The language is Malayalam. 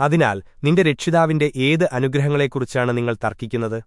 അതിനാൽ നിന്റെ രക്ഷിതാവിന്റെ ഏത് അനുഗ്രഹങ്ങളെക്കുറിച്ചാണ് നിങ്ങൾ തർക്കിക്കുന്നത്?